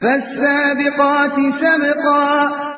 فالسابقات سبقا